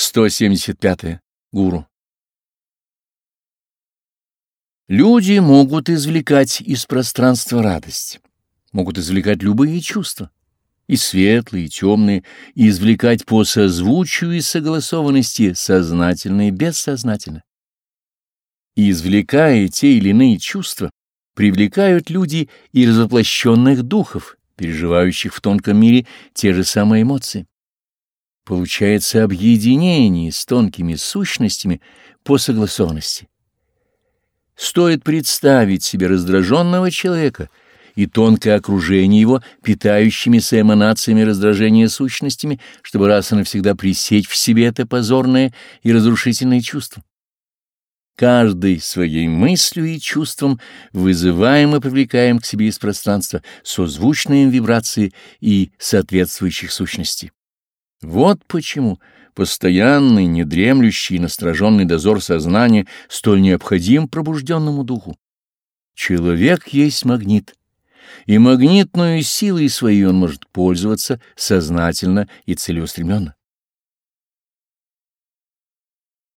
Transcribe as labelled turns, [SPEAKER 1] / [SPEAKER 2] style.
[SPEAKER 1] 175. -е. Гуру. Люди могут извлекать из пространства радость, могут извлекать любые чувства, и светлые, и темные, и извлекать по созвучию и согласованности сознательно и бессознательно. И извлекая те или иные чувства, привлекают люди и развоплощенных духов, переживающих в тонком мире те же самые эмоции. Получается объединение с тонкими сущностями по согласованности. Стоит представить себе раздраженного человека и тонкое окружение его питающимися эманациями раздражения сущностями, чтобы раз и навсегда пресечь в себе это позорное и разрушительное чувство. Каждый своей мыслью и чувством вызываем и привлекаем к себе из пространства созвучные им вибрации и соответствующих сущностей. Вот почему постоянный, недремлющий и настороженный дозор сознания столь необходим пробужденному духу. Человек есть магнит, и магнитную силой своей он может пользоваться сознательно и целеустремленно.